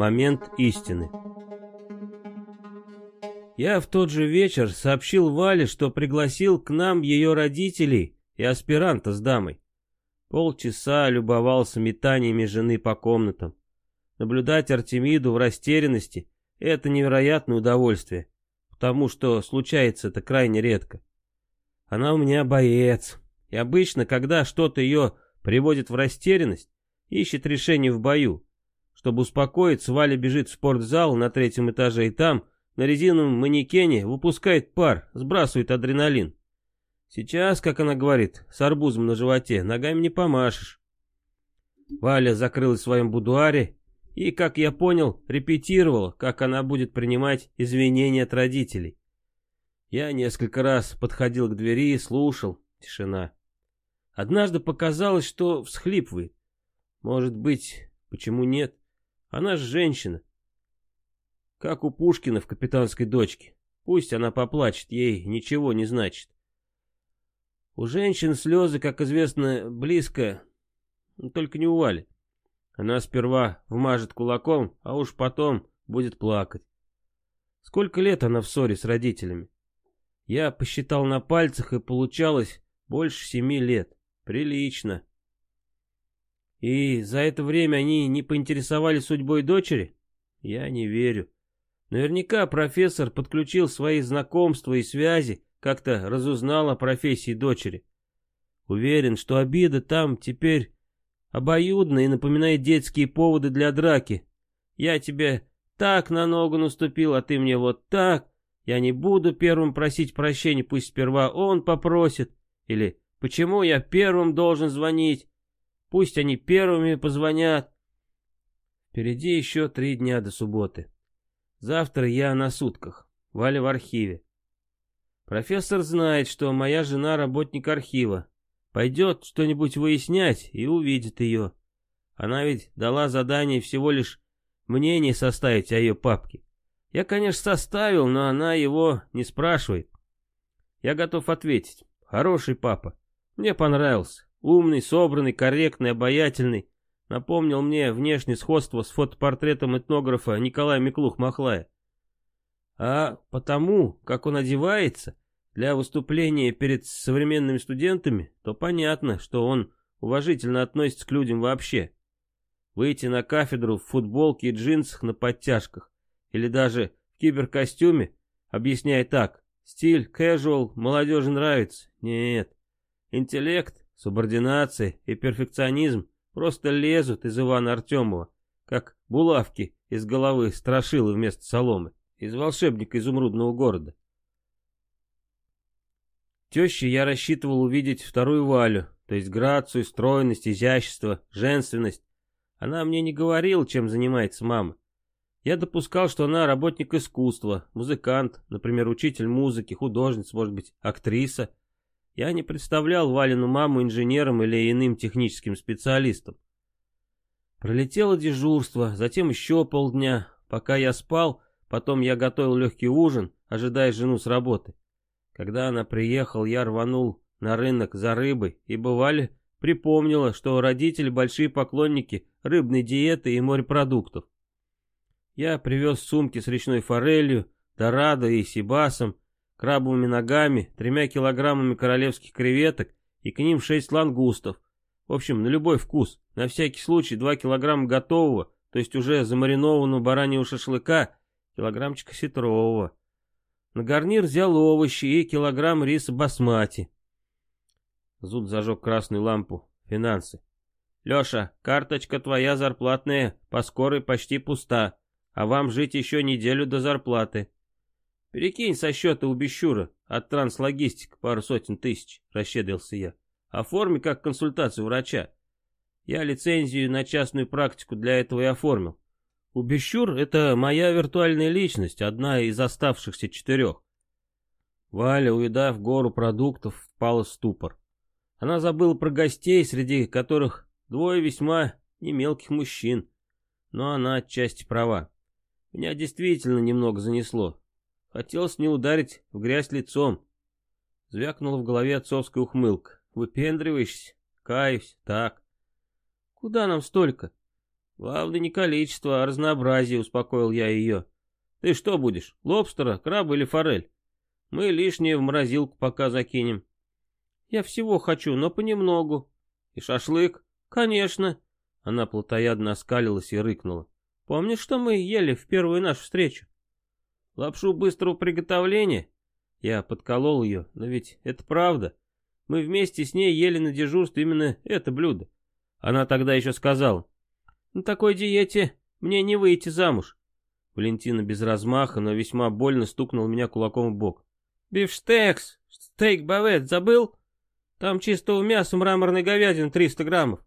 Момент истины. Я в тот же вечер сообщил Вале, что пригласил к нам ее родителей и аспиранта с дамой. Полчаса любовался метаниями жены по комнатам. Наблюдать Артемиду в растерянности — это невероятное удовольствие, потому что случается это крайне редко. Она у меня боец, и обычно, когда что-то ее приводит в растерянность, ищет решение в бою. Чтобы успокоиться, Валя бежит в спортзал на третьем этаже и там, на резиновом манекене, выпускает пар, сбрасывает адреналин. Сейчас, как она говорит, с арбузом на животе, ногами не помашешь. Валя закрылась в своем будуаре и, как я понял, репетировала, как она будет принимать извинения от родителей. Я несколько раз подходил к двери и слушал. Тишина. Однажды показалось, что всхлипывает. Может быть, почему нет? Она же женщина. Как у Пушкина в «Капитанской дочке». Пусть она поплачет, ей ничего не значит. У женщин слезы, как известно, близко, только не у Вали. Она сперва вмажет кулаком, а уж потом будет плакать. Сколько лет она в ссоре с родителями? Я посчитал на пальцах, и получалось больше семи лет. Прилично. И за это время они не поинтересовались судьбой дочери? Я не верю. Наверняка профессор подключил свои знакомства и связи, как-то разузнал о профессии дочери. Уверен, что обида там теперь обоюдна и напоминает детские поводы для драки. Я тебе так на ногу наступил, а ты мне вот так. Я не буду первым просить прощения, пусть сперва он попросит. Или почему я первым должен звонить? Пусть они первыми позвонят. Впереди еще три дня до субботы. Завтра я на сутках. Валя в архиве. Профессор знает, что моя жена работник архива. Пойдет что-нибудь выяснять и увидит ее. Она ведь дала задание всего лишь мнение составить о ее папке. Я, конечно, составил, но она его не спрашивает. Я готов ответить. Хороший папа. Мне понравился. Умный, собранный, корректный, обаятельный. Напомнил мне внешнее сходство с фотопортретом этнографа Николая Миклух-Махлая. А потому, как он одевается для выступления перед современными студентами, то понятно, что он уважительно относится к людям вообще. Выйти на кафедру в футболке и джинсах на подтяжках, или даже в киберкостюме, объясняя так, стиль, casual, молодежи нравится. Нет, интеллект Субординация и перфекционизм просто лезут из Ивана Артемова, как булавки из головы страшилы вместо соломы, из волшебника изумрудного города. Теще я рассчитывал увидеть вторую Валю, то есть грацию, стройность, изящество, женственность. Она мне не говорила, чем занимается мама. Я допускал, что она работник искусства, музыкант, например, учитель музыки, художница, может быть, актриса. Я не представлял Валину маму инженером или иным техническим специалистом. Пролетело дежурство, затем еще полдня. Пока я спал, потом я готовил легкий ужин, ожидая жену с работы. Когда она приехала, я рванул на рынок за рыбой, и бывали припомнила, что родители большие поклонники рыбной диеты и морепродуктов. Я привез сумки с речной форелью, дорадо и сибасом, крабовыми ногами, тремя килограммами королевских креветок и к ним шесть лангустов. В общем, на любой вкус. На всякий случай два килограмма готового, то есть уже замаринованного бараньего шашлыка, килограммчик осетрового. На гарнир взял овощи и килограмм риса басмати. Зуд зажег красную лампу. Финансы. Леша, карточка твоя зарплатная по скорой почти пуста, а вам жить еще неделю до зарплаты. «Перекинь со счета у Бещура от транслогистик пару сотен тысяч», — расщедрился я. «Оформи как консультацию врача. Я лицензию на частную практику для этого и оформил. У Бещур — это моя виртуальная личность, одна из оставшихся четырех». Валя, увидав гору продуктов, впала в ступор. Она забыла про гостей, среди которых двое весьма немелких мужчин. Но она отчасти права. Меня действительно немного занесло. Хотелось не ударить в грязь лицом. Звякнула в голове отцовская ухмылка. Выпендриваешься? Каюсь, так. Куда нам столько? Главное не количество, а разнообразие, успокоил я ее. Ты что будешь, лобстера, краба или форель? Мы лишнее в морозилку пока закинем. Я всего хочу, но понемногу. И шашлык? Конечно. Она плотоядно оскалилась и рыкнула. Помнишь, что мы ели в первую нашу встречу? Лапшу быстрого приготовления? Я подколол ее, но ведь это правда. Мы вместе с ней ели на дежурстве именно это блюдо. Она тогда еще сказала, на такой диете мне не выйти замуж. Валентина без размаха, но весьма больно стукнул меня кулаком в бок. Бифштекс, стейк-бавет, забыл? Там чистого мяса мраморной говядины 300 граммов.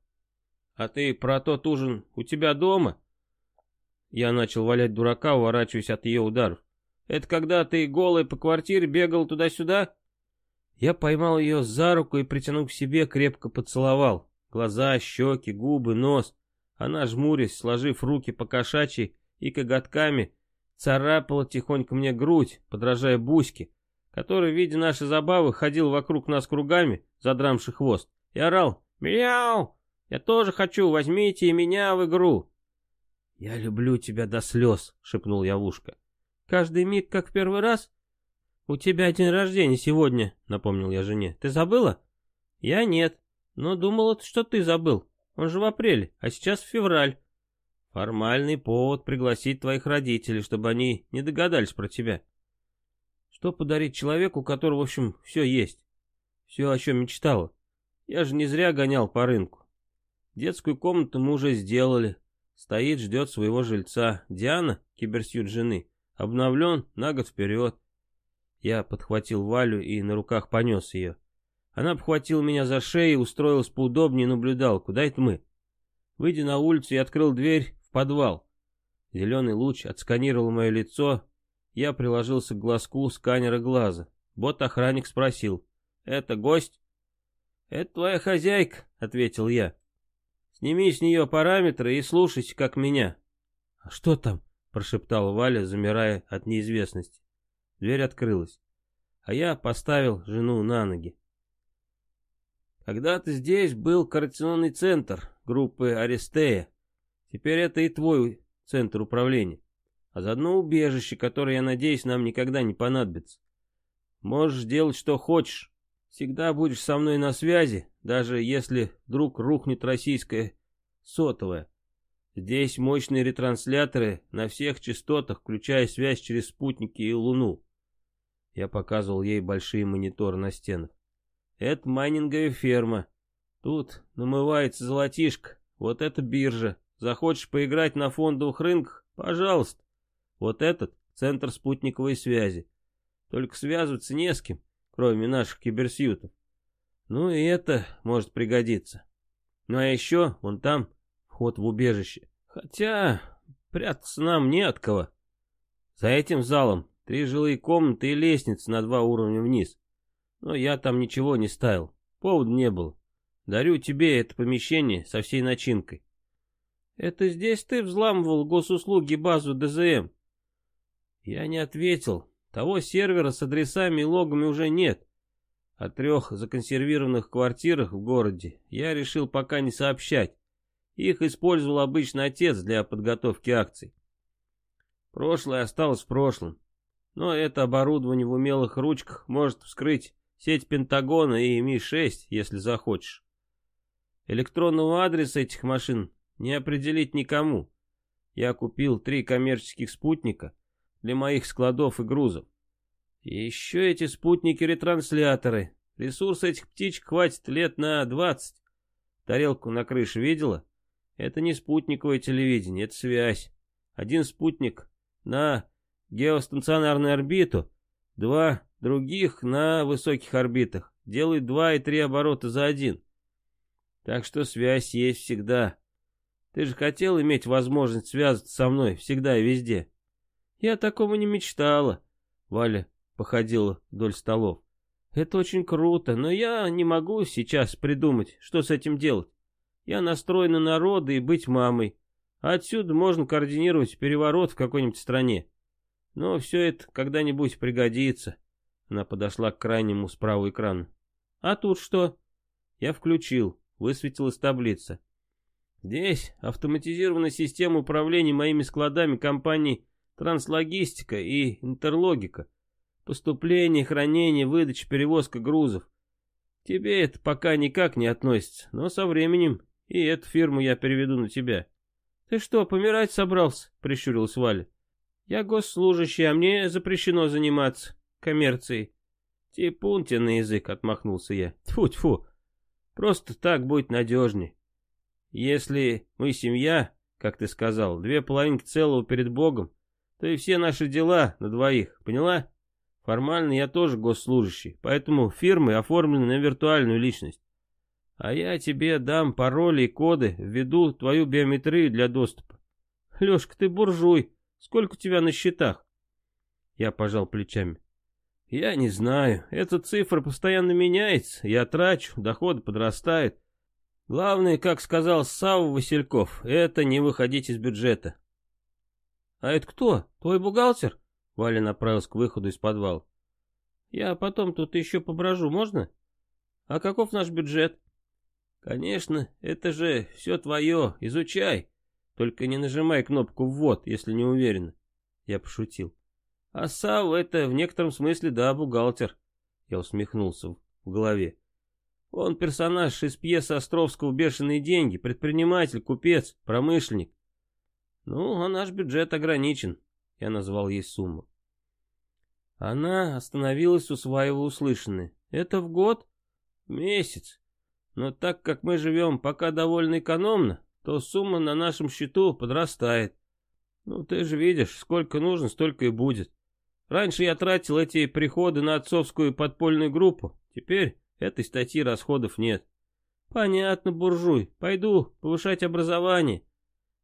А ты про тот ужин у тебя дома? Я начал валять дурака, уворачиваясь от ее ударов. Это когда ты голый по квартире бегал туда-сюда? Я поймал ее за руку и, притянув к себе, крепко поцеловал. Глаза, щеки, губы, нос. Она, жмурясь, сложив руки по кошачьи и коготками, царапала тихонько мне грудь, подражая Буське, который, видя наши забавы, ходил вокруг нас кругами, задрамши хвост, и орал «Мяу! Я тоже хочу, возьмите и меня в игру!» «Я люблю тебя до слез», — шепнул я в ушко. «Каждый миг, как в первый раз?» «У тебя день рождения сегодня», — напомнил я жене. «Ты забыла?» «Я нет, но думала, что ты забыл. Он же в апреле, а сейчас февраль. Формальный повод пригласить твоих родителей, чтобы они не догадались про тебя. Что подарить человеку, у которого, в общем, все есть? Все, о чем мечтала. Я же не зря гонял по рынку. Детскую комнату мы уже сделали. Стоит, ждет своего жильца. Диана, киберсьют жены, обновлен на год вперед. Я подхватил Валю и на руках понес ее. Она обхватила меня за шею, устроилась поудобнее и наблюдала, куда это мы. Выйдя на улицу, я открыл дверь в подвал. Зеленый луч отсканировал мое лицо. Я приложился к глазку сканера глаза. Бот-охранник спросил. «Это гость?» «Это твоя хозяйка», — ответил я. «Сними с нее параметры и слушайся, как меня». «А что там?» — прошептала Валя, замирая от неизвестности. Дверь открылась, а я поставил жену на ноги. Когда-то здесь был координационный центр группы Аристея. Теперь это и твой центр управления. А заодно убежище, которое, я надеюсь, нам никогда не понадобится. Можешь делать, что хочешь. Всегда будешь со мной на связи, даже если вдруг рухнет российская сотовая. Здесь мощные ретрансляторы на всех частотах, включая связь через спутники и Луну. Я показывал ей большие мониторы на стенах. Это майнинговая ферма. Тут намывается золотишко. Вот это биржа. Захочешь поиграть на фондовых рынках? Пожалуйста. Вот этот центр спутниковой связи. Только связываться не с кем, кроме наших киберсьютов. Ну и это может пригодиться. Ну а еще, вон там, вход в убежище. Хотя, прятаться нам не от кого. За этим залом три жилые комнаты и лестница на два уровня вниз. Но я там ничего не ставил. Повода не было. Дарю тебе это помещение со всей начинкой. Это здесь ты взламывал госуслуги базу ДЗМ? Я не ответил. Того сервера с адресами и логами уже нет. О трех законсервированных квартирах в городе я решил пока не сообщать. Их использовал обычный отец для подготовки акций. Прошлое осталось в прошлом. Но это оборудование в умелых ручках может вскрыть Сеть Пентагона и Ми-6, если захочешь. Электронного адреса этих машин не определить никому. Я купил три коммерческих спутника для моих складов и грузов. И еще эти спутники-ретрансляторы. Ресурс этих птичек хватит лет на 20. Тарелку на крыше видела? Это не спутниковое телевидение, это связь. Один спутник на геостационарную орбиту, два других на высоких орбитах делают два и три оборота за один. Так что связь есть всегда. Ты же хотел иметь возможность связаться со мной всегда и везде. Я такого не мечтала. Валя походила вдоль столов. Это очень круто, но я не могу сейчас придумать, что с этим делать. Я настроена на роды и быть мамой. Отсюда можно координировать переворот в какой-нибудь стране. Но все это когда-нибудь пригодится. Она подошла к крайнему справа экрану. А тут что? Я включил, высветилась таблица. Здесь автоматизированная система управления моими складами компаний Транслогистика и Интерлогика. Поступление, хранение, выдача, перевозка грузов. Тебе это пока никак не относится, но со временем и эту фирму я переведу на тебя. Ты что, помирать собрался? Прищурилась Валя. Я госслужащий, а мне запрещено заниматься коммерцией. Типун тебе на язык, отмахнулся я. Тьфу-тьфу, просто так будет надежней. Если мы семья, как ты сказал, две половинки целого перед Богом, то и все наши дела на двоих, поняла? Формально я тоже госслужащий, поэтому фирмы оформлены на виртуальную личность. А я тебе дам пароли и коды, введу твою биометрию для доступа. Лешка, ты буржуй, сколько у тебя на счетах? Я пожал плечами. Я не знаю, эта цифра постоянно меняется, я трачу, доходы подрастают. Главное, как сказал Савва Васильков, это не выходить из бюджета. А это кто? Твой бухгалтер? Валя направилась к выходу из подвала. Я потом тут еще поброжу, можно? А каков наш бюджет? Конечно, это же все твое, изучай. Только не нажимай кнопку «ввод», если не уверен. Я пошутил. А Сав это в некотором смысле, да, бухгалтер. Я усмехнулся в голове. Он персонаж из пьесы Островского «Бешеные деньги», предприниматель, купец, промышленник. Ну, а наш бюджет ограничен. Я назвал ей сумму. Она остановилась, усваивая услышанное. Это в год? Месяц. Но так как мы живем пока довольно экономно, то сумма на нашем счету подрастает. Ну, ты же видишь, сколько нужно, столько и будет. Раньше я тратил эти приходы на отцовскую подпольную группу. Теперь этой статьи расходов нет. Понятно, буржуй. Пойду повышать образование.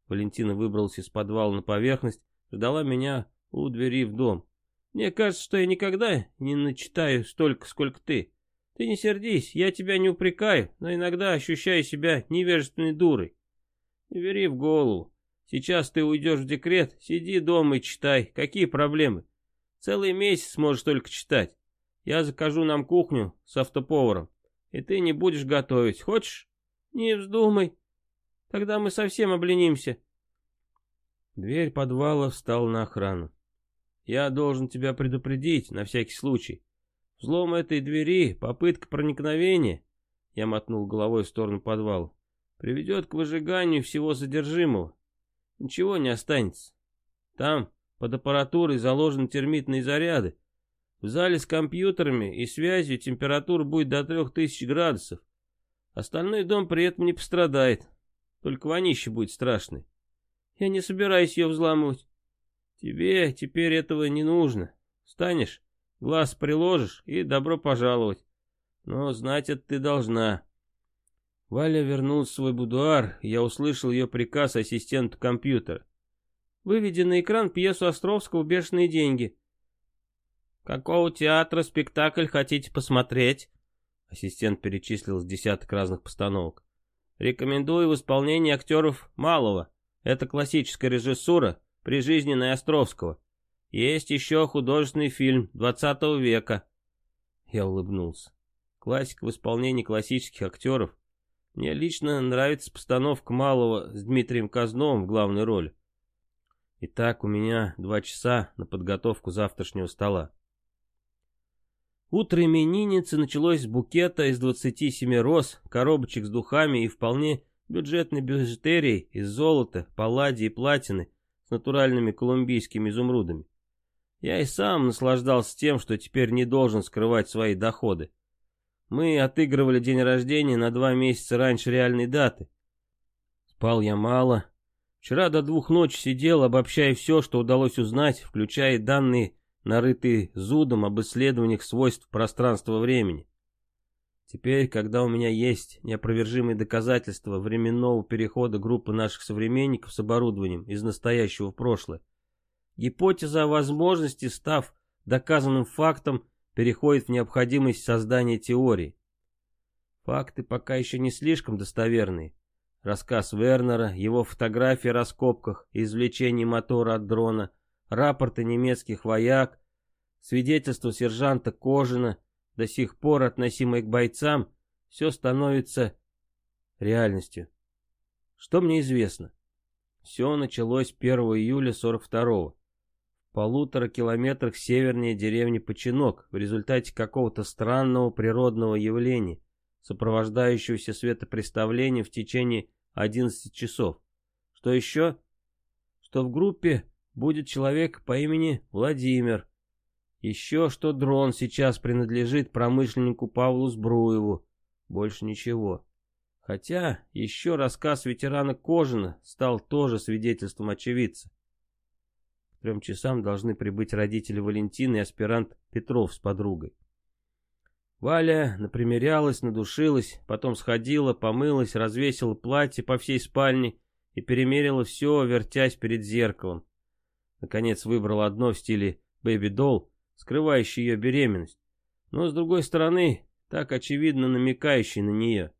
Валентина выбралась из подвала на поверхность, ждала меня у двери в дом. Мне кажется, что я никогда не начитаю столько, сколько ты. Ты не сердись, я тебя не упрекаю, но иногда ощущаю себя невежественной дурой. Не бери в голову. Сейчас ты уйдешь в декрет, сиди дома и читай. Какие проблемы? Целый месяц можешь только читать. Я закажу нам кухню с автоповаром, и ты не будешь готовить. Хочешь? Не вздумай. Тогда мы совсем обленимся. Дверь подвала встала на охрану. Я должен тебя предупредить, на всякий случай. Взлом этой двери, попытка проникновения, я мотнул головой в сторону подвала, приведет к выжиганию всего содержимого. Ничего не останется. Там под аппаратурой заложены термитные заряды. В зале с компьютерами и связью температура будет до трех тысяч градусов. Остальной дом при этом не пострадает. Только вонище будет страшный. Я не собираюсь ее взламывать. Тебе теперь этого не нужно. Станешь, глаз приложишь и добро пожаловать. Но знать это ты должна. Валя вернулась в свой будуар, и я услышал ее приказ ассистенту компьютера. Выведи на экран пьесу Островского «Бешеные деньги». «Какого театра спектакль хотите посмотреть?» Ассистент перечислил с десяток разных постановок. «Рекомендую в исполнении актеров Малого. Это классическая режиссура, прижизненная Островского. Есть еще художественный фильм 20 века. Я улыбнулся. Классика в исполнении классических актеров. Мне лично нравится постановка Малого с Дмитрием Казновым в главной роли. Итак, у меня два часа на подготовку завтрашнего стола. Утро именинницы началось с букета из 27 роз, коробочек с духами и вполне бюджетной бижутерией из золота, палладии и платины с натуральными колумбийскими изумрудами. Я и сам наслаждался тем, что теперь не должен скрывать свои доходы. Мы отыгрывали день рождения на два месяца раньше реальной даты. Спал я мало. Вчера до двух ночи сидел, обобщая все, что удалось узнать, включая данные, нарытые зудом об исследованиях свойств пространства-времени. Теперь, когда у меня есть неопровержимые доказательства временного перехода группы наших современников с оборудованием из настоящего в прошлое, гипотеза о возможности, став доказанным фактом, переходит в необходимость создания теории. Факты пока еще не слишком достоверные. Рассказ Вернера, его фотографии о раскопках извлечении мотора от дрона, рапорты немецких вояк, свидетельство сержанта Кожина, до сих пор относимое к бойцам, все становится реальностью. Что мне известно? Все началось 1 июля 42-го. В полутора километрах севернее деревни Починок в результате какого-то странного природного явления, сопровождающегося светопреставлением в течение 11 часов. Что еще? Что в группе будет человек по имени Владимир. Еще что дрон сейчас принадлежит промышленнику Павлу Сбруеву. Больше ничего. Хотя еще рассказ ветерана Кожина стал тоже свидетельством очевидца. К трем часам должны прибыть родители Валентины и аспирант Петров с подругой. Валя напримерялась, надушилась, потом сходила, помылась, развесила платье по всей спальне и перемерила все, вертясь перед зеркалом. Наконец выбрала одно в стиле бэби-долл, скрывающее ее беременность, но с другой стороны, так очевидно намекающий на нее.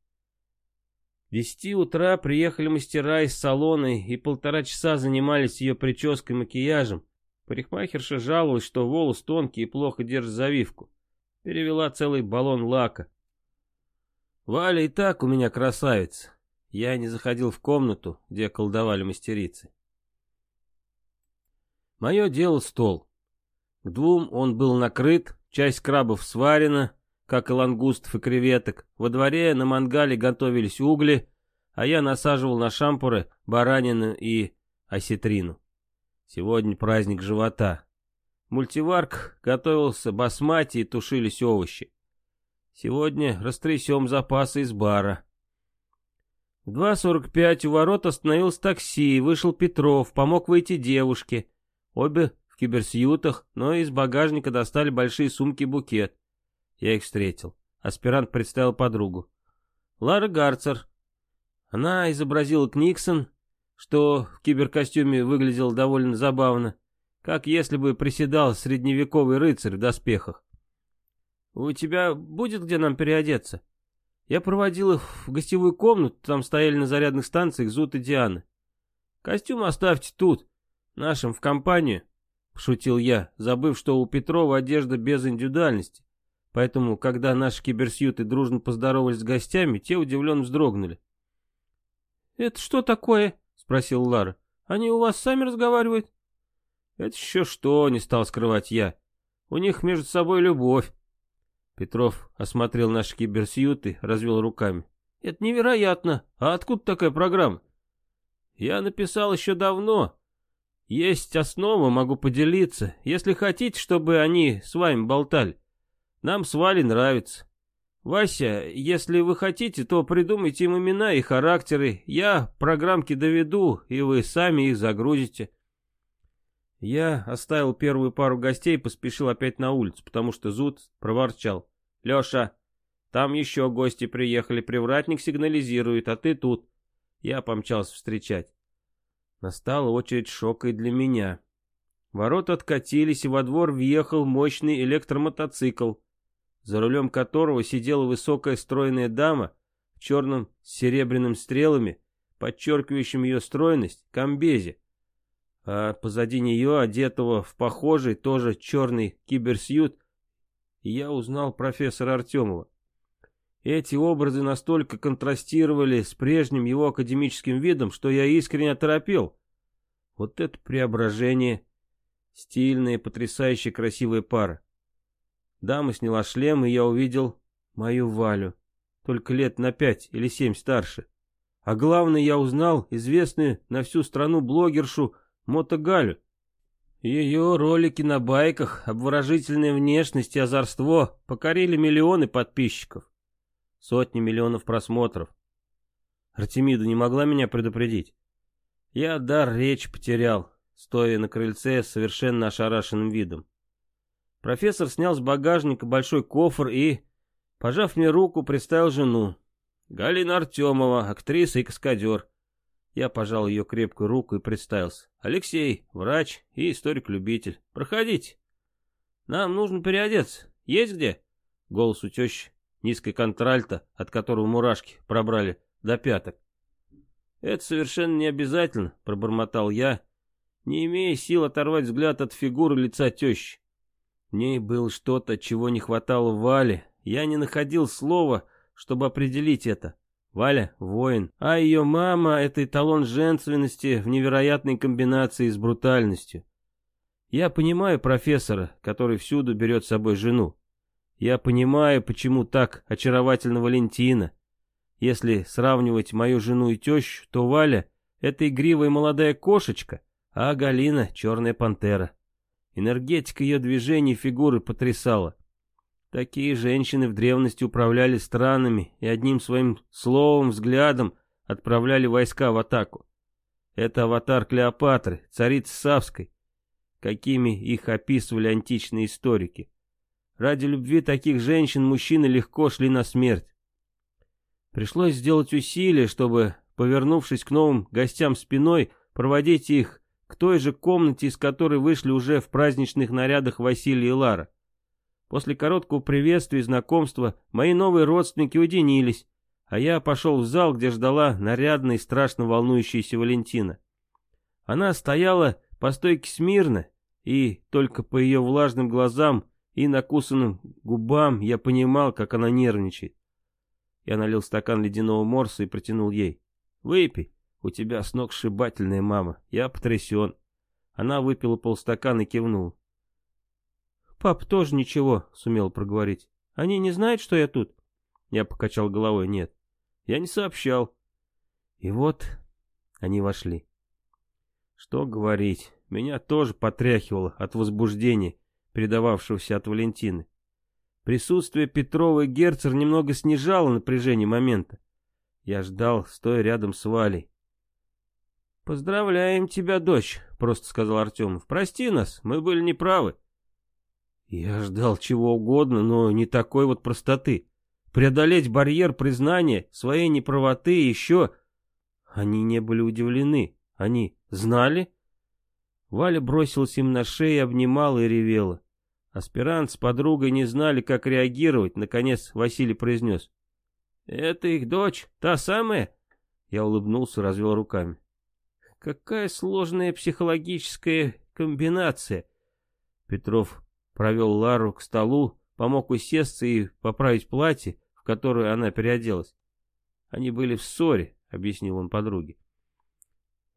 В десяти утра приехали мастера из салона и полтора часа занимались ее прической и макияжем. Парикмахерша жаловалась, что волос тонкий и плохо держит завивку. Перевела целый баллон лака. Валя и так у меня красавица. Я не заходил в комнату, где колдовали мастерицы. Мое дело стол. К двум он был накрыт, часть крабов сварена, как и лангустов и креветок. Во дворе на мангале готовились угли, а я насаживал на шампуры баранину и осетрину. Сегодня праздник живота. Мультиварк готовился басмати и тушились овощи. Сегодня растрясем запасы из бара. В 2.45 у ворот остановилось такси, вышел Петров, помог выйти девушке. Обе в киберсьютах, но из багажника достали большие сумки букет. Я их встретил. Аспирант представил подругу. Лара Гарцер. Она изобразила Книксон, что в киберкостюме выглядело довольно забавно как если бы приседал средневековый рыцарь в доспехах. «У тебя будет где нам переодеться?» Я проводил их в гостевую комнату, там стояли на зарядных станциях Зут и Диана. «Костюм оставьте тут, нашим в компанию», — пошутил я, забыв, что у Петрова одежда без индивидуальности. Поэтому, когда наши киберсьюты дружно поздоровались с гостями, те удивленно вздрогнули. «Это что такое?» — спросил Лара. «Они у вас сами разговаривают?» Это еще что, не стал скрывать я. У них между собой любовь. Петров осмотрел наши киберсьюты, развел руками. Это невероятно. А откуда такая программа? Я написал еще давно. Есть основа, могу поделиться. Если хотите, чтобы они с вами болтали. Нам с Валей нравится. Вася, если вы хотите, то придумайте им имена и характеры. Я программки доведу, и вы сами их загрузите. Я оставил первую пару гостей и поспешил опять на улицу, потому что Зуд проворчал. «Леша, там еще гости приехали, привратник сигнализирует, а ты тут». Я помчался встречать. Настала очередь шока и для меня. Ворота откатились, и во двор въехал мощный электромотоцикл, за рулем которого сидела высокая стройная дама в черном с серебряными стрелами, подчеркивающим ее стройность, комбезе а позади нее, одетого в похожий, тоже черный киберсьют, я узнал профессора Артемова. Эти образы настолько контрастировали с прежним его академическим видом, что я искренне оторопел. Вот это преображение. Стильная, потрясающе красивая пара. Дама сняла шлем, и я увидел мою Валю. Только лет на пять или семь старше. А главное, я узнал известную на всю страну блогершу Мотогалю. Ее ролики на байках, обворожительная внешность и озорство покорили миллионы подписчиков. Сотни миллионов просмотров. Артемида не могла меня предупредить. Я дар речь потерял, стоя на крыльце с совершенно ошарашенным видом. Профессор снял с багажника большой кофр и, пожав мне руку, представил жену. Галина Артемова, актриса и каскадер. Я пожал ее крепкую руку и представился. Алексей, врач и историк-любитель. Проходите. Нам нужно переодеться. Есть где? Голос у тещи, низкой контральта, от которого мурашки пробрали до пяток. Это совершенно не обязательно, пробормотал я не имея сил оторвать взгляд от фигуры лица тещи. В ней было что-то, чего не хватало Вале. Я не находил слова, чтобы определить это. Валя — воин, а ее мама — это эталон женственности в невероятной комбинации с брутальностью. Я понимаю профессора, который всюду берет с собой жену. Я понимаю, почему так очаровательна Валентина. Если сравнивать мою жену и тещу, то Валя — это игривая молодая кошечка, а Галина — черная пантера. Энергетика ее движений и фигуры потрясала. Такие женщины в древности управляли странами и одним своим словом, взглядом отправляли войска в атаку. Это аватар Клеопатры, царицы Савской, какими их описывали античные историки. Ради любви таких женщин мужчины легко шли на смерть. Пришлось сделать усилие, чтобы, повернувшись к новым гостям спиной, проводить их к той же комнате, из которой вышли уже в праздничных нарядах Василий и Лара. После короткого приветствия и знакомства мои новые родственники уединились, а я пошел в зал, где ждала нарядная и страшно волнующаяся Валентина. Она стояла по стойке смирно, и только по ее влажным глазам и накусанным губам я понимал, как она нервничает. Я налил стакан ледяного морса и протянул ей. «Выпей, у тебя с ног сшибательная мама, я потрясен». Она выпила полстакана и кивнула. «Пап тоже ничего», — сумел проговорить. «Они не знают, что я тут?» Я покачал головой. «Нет, я не сообщал». И вот они вошли. Что говорить, меня тоже потряхивало от возбуждения, передававшегося от Валентины. Присутствие Петрова и Герцер немного снижало напряжение момента. Я ждал, стоя рядом с Валей. «Поздравляем тебя, дочь», — просто сказал Артемов. «Прости нас, мы были неправы». Я ждал чего угодно, но не такой вот простоты. Преодолеть барьер признания своей неправоты еще... Они не были удивлены. Они знали? Валя бросилась им на шею, обнимала и ревела. Аспирант с подругой не знали, как реагировать. Наконец Василий произнес. «Это их дочь, та самая?» Я улыбнулся, развел руками. «Какая сложная психологическая комбинация!» Петров провел Лару к столу, помог усесться и поправить платье, в которое она переоделась. Они были в ссоре, объяснил он подруге.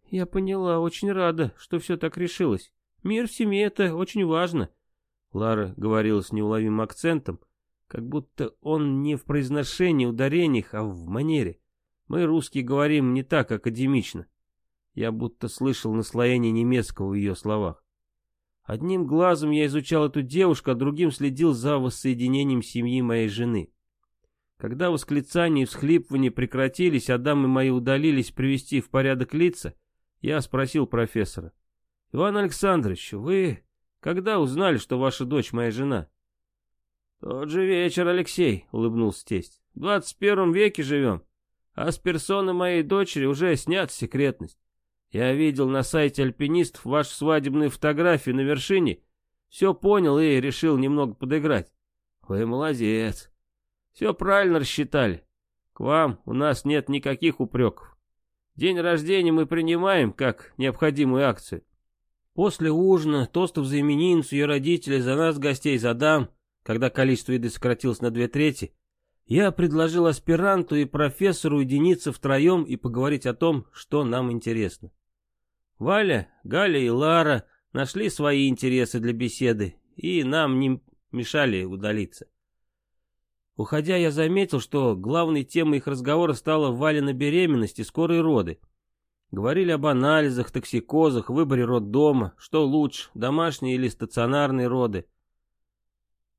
Я поняла, очень рада, что все так решилось. Мир в семье это очень важно. Лара говорила с неуловимым акцентом, как будто он не в произношении, ударениях, а в манере. Мы, русские, говорим не так академично. Я будто слышал наслоение немецкого в ее словах. Одним глазом я изучал эту девушку, а другим следил за воссоединением семьи моей жены. Когда восклицания и всхлипывания прекратились, а дамы мои удалились привести в порядок лица, я спросил профессора. «Иван Александрович, вы когда узнали, что ваша дочь моя жена?» «Тот же вечер, Алексей», — улыбнулся тесть. «В двадцать первом веке живем, а с персоны моей дочери уже снят секретность. Я видел на сайте альпинистов ваши свадебные фотографии на вершине, все понял и решил немного подыграть. Вы молодец. Все правильно рассчитали. К вам у нас нет никаких упреков. День рождения мы принимаем как необходимую акцию. После ужина, тостов за именинницу, ее родителей, за нас, гостей, за дам, когда количество еды сократилось на две трети, я предложил аспиранту и профессору уединиться втроем и поговорить о том, что нам интересно. Валя, Галя и Лара нашли свои интересы для беседы, и нам не мешали удалиться. Уходя, я заметил, что главной темой их разговора стала Валина беременность и скорые роды. Говорили об анализах, токсикозах, выборе роддома, что лучше, домашние или стационарные роды.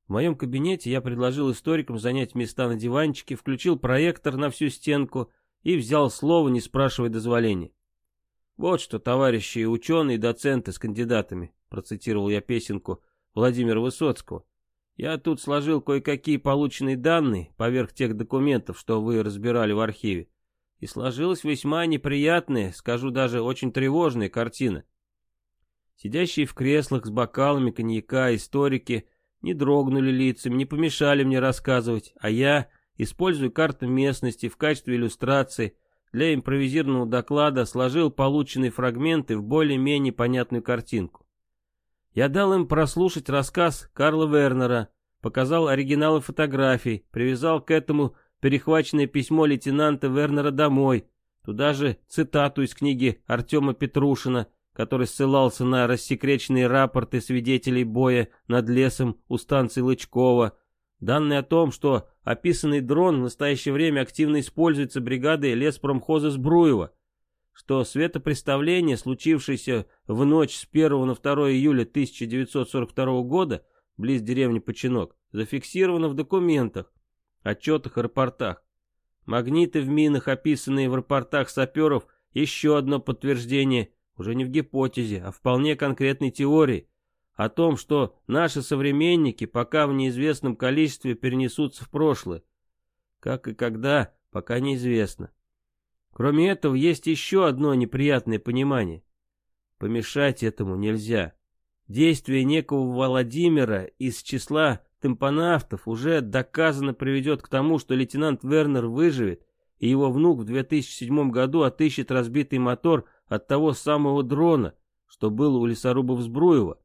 В моем кабинете я предложил историкам занять места на диванчике, включил проектор на всю стенку и взял слово, не спрашивая дозволения. Вот что, товарищи ученые и доценты с кандидатами, процитировал я песенку Владимира Высоцкого. Я тут сложил кое-какие полученные данные поверх тех документов, что вы разбирали в архиве. И сложилась весьма неприятная, скажу даже очень тревожная картина. Сидящие в креслах с бокалами коньяка историки не дрогнули лицами, не помешали мне рассказывать, а я, используя карту местности в качестве иллюстрации, для импровизированного доклада сложил полученные фрагменты в более-менее понятную картинку. Я дал им прослушать рассказ Карла Вернера, показал оригиналы фотографий, привязал к этому перехваченное письмо лейтенанта Вернера домой, туда же цитату из книги Артема Петрушина, который ссылался на рассекреченные рапорты свидетелей боя над лесом у станции Лычкова, данные о том, что описанный дрон в настоящее время активно используется бригадой леспромхоза Сбруева, что светопреставление, случившееся в ночь с 1 на 2 июля 1942 года, близ деревни Починок, зафиксировано в документах, отчетах и рапортах. Магниты в минах, описанные в рапортах саперов, еще одно подтверждение, уже не в гипотезе, а вполне конкретной теории, о том, что наши современники пока в неизвестном количестве перенесутся в прошлое. Как и когда, пока неизвестно. Кроме этого, есть еще одно неприятное понимание. Помешать этому нельзя. Действие некого Владимира из числа темпонавтов уже доказано приведет к тому, что лейтенант Вернер выживет, и его внук в 2007 году отыщет разбитый мотор от того самого дрона, что был у лесорубов Сбруева.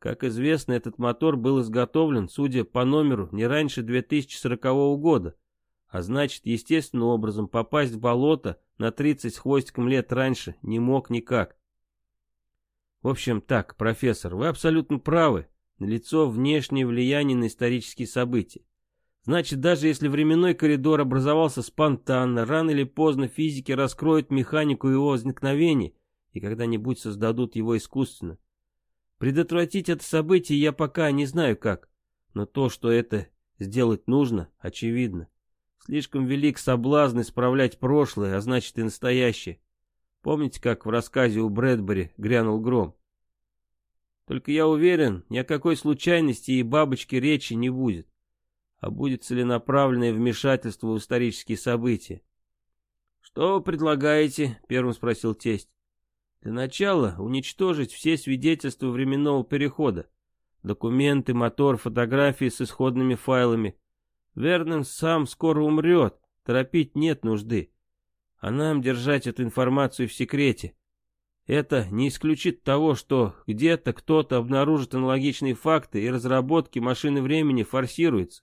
Как известно, этот мотор был изготовлен, судя по номеру, не раньше 2040 года, а значит, естественным образом попасть в болото на 30 с хвостиком лет раньше не мог никак. В общем, так, профессор, вы абсолютно правы. Налицо внешнее влияние на исторические события. Значит, даже если временной коридор образовался спонтанно, рано или поздно физики раскроют механику его возникновения и когда-нибудь создадут его искусственно. Предотвратить это событие я пока не знаю как, но то, что это сделать нужно, очевидно. Слишком велик соблазн исправлять прошлое, а значит и настоящее. Помните, как в рассказе у Брэдбери грянул гром? Только я уверен, ни о какой случайности и бабочке речи не будет, а будет целенаправленное вмешательство в исторические события. «Что вы предлагаете?» — первым спросил тесть. «Для начала уничтожить все свидетельства временного перехода. Документы, мотор, фотографии с исходными файлами. Вернон сам скоро умрет, торопить нет нужды а нам держать эту информацию в секрете. Это не исключит того, что где-то кто-то обнаружит аналогичные факты и разработки машины времени форсируются.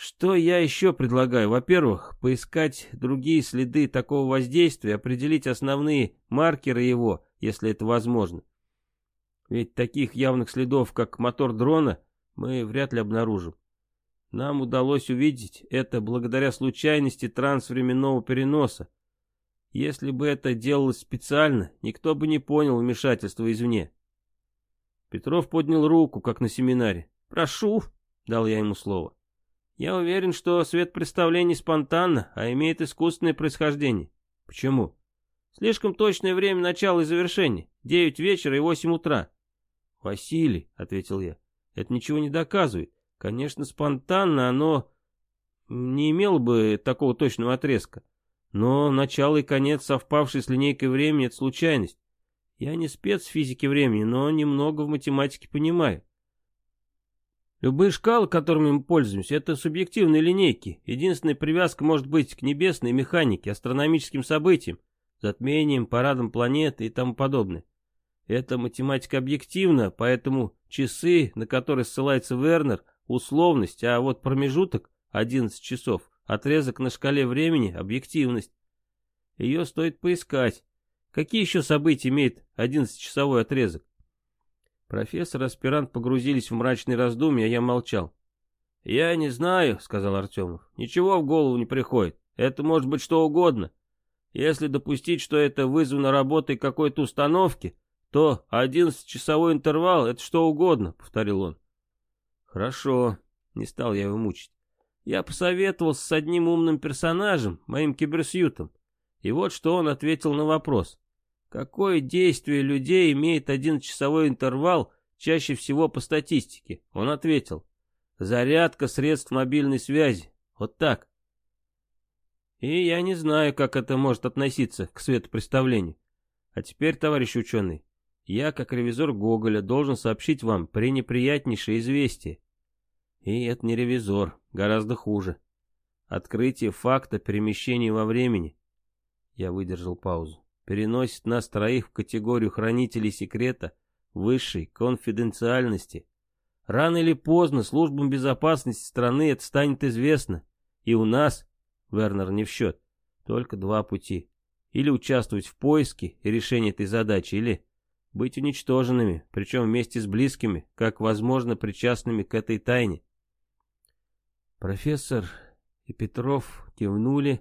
Что я еще предлагаю? Во-первых, поискать другие следы такого воздействия, определить основные маркеры его, если это возможно. Ведь таких явных следов, как мотор дрона, мы вряд ли обнаружим. Нам удалось увидеть это благодаря случайности трансвременного переноса. Если бы это делалось специально, никто бы не понял вмешательства извне. Петров поднял руку, как на семинаре. «Прошу», — дал я ему слово. «Я уверен, что свет представлений спонтанно, а имеет искусственное происхождение». «Почему?» «Слишком точное время начала и завершения. Девять вечера и восемь утра». «Василий», — ответил я, — «это ничего не доказывает. Конечно, спонтанно оно не имело бы такого точного отрезка. Но начало и конец, совпавшие с линейкой времени, это случайность. Я не спец в физике времени, но немного в математике понимаю. Любые шкалы, которыми мы пользуемся, это субъективные линейки. Единственная привязка может быть к небесной механике, астрономическим событиям, затмениям, парадам планеты и тому подобное. Эта математика объективна, поэтому часы, на которые ссылается Вернер, условность, а вот промежуток 11 часов, отрезок на шкале времени, объективность. Ее стоит поискать. Какие еще события имеет 11-часовой отрезок? Профессор и аспирант погрузились в мрачные раздумья, а я молчал. «Я не знаю», — сказал Артемов. «Ничего в голову не приходит. Это может быть что угодно. Если допустить, что это вызвано работой какой-то установки, то 11-часовой интервал — это что угодно», — повторил он. Хорошо, не стал я его мучить. Я посоветовался с одним умным персонажем, моим киберсьютом. И вот что он ответил на вопрос. Какое действие людей имеет один часовой интервал чаще всего по статистике? Он ответил. Зарядка средств мобильной связи. Вот так. И я не знаю, как это может относиться к светопредставлению. А теперь, товарищ ученый, я, как ревизор Гоголя, должен сообщить вам пренеприятнейшее известие. И это не ревизор, гораздо хуже. Открытие факта перемещения во времени. Я выдержал паузу. Переносит нас троих в категорию хранителей секрета высшей конфиденциальности. Рано или поздно службам безопасности страны это станет известно. И у нас, Вернер не в счет, только два пути. Или участвовать в поиске и решении этой задачи, или быть уничтоженными, причем вместе с близкими, как возможно причастными к этой тайне. Профессор и Петров кивнули,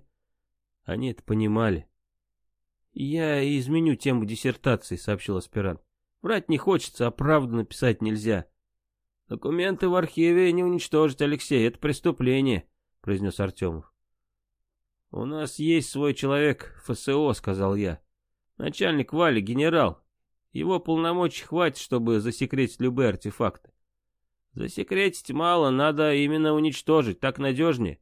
они это понимали. «Я изменю тему диссертации», — сообщил аспирант. «Врать не хочется, а правду написать нельзя». «Документы в архиве не уничтожить, Алексей, это преступление», — произнес Артемов. «У нас есть свой человек, ФСО», — сказал я. «Начальник Вали, генерал. Его полномочий хватит, чтобы засекретить любые артефакты. Засекретить мало, надо именно уничтожить, так надежнее».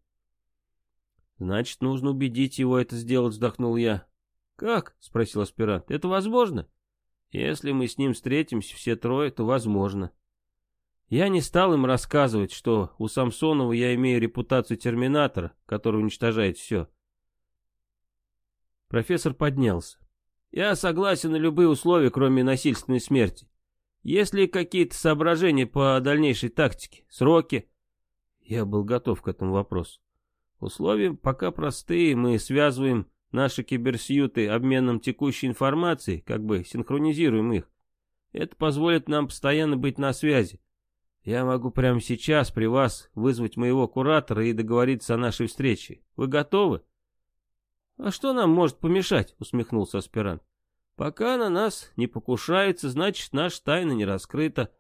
«Значит, нужно убедить его это сделать», — вздохнул я. «Как?» — спросил аспирант. «Это возможно?» «Если мы с ним встретимся все трое, то возможно». Я не стал им рассказывать, что у Самсонова я имею репутацию терминатора, который уничтожает все. Профессор поднялся. Я согласен на любые условия, кроме насильственной смерти. Есть ли какие-то соображения по дальнейшей тактике, сроки? Я был готов к этому вопросу. Условия пока простые, мы связываем наши киберсьюты обменом текущей информации, как бы синхронизируем их. Это позволит нам постоянно быть на связи. Я могу прямо сейчас при вас вызвать моего куратора и договориться о нашей встрече. Вы готовы? А что нам может помешать? Усмехнулся аспирант. Пока на нас не покушается, значит, наша тайна не раскрыта.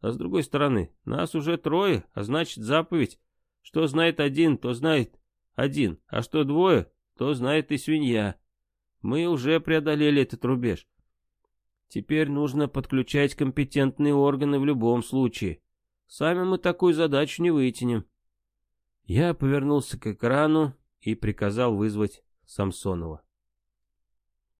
А с другой стороны, нас уже трое, а значит, заповедь. Что знает один, то знает один, а что двое, то знает и свинья. Мы уже преодолели этот рубеж. Теперь нужно подключать компетентные органы в любом случае. Сами мы такую задачу не вытянем. Я повернулся к экрану и приказал вызвать Самсонова.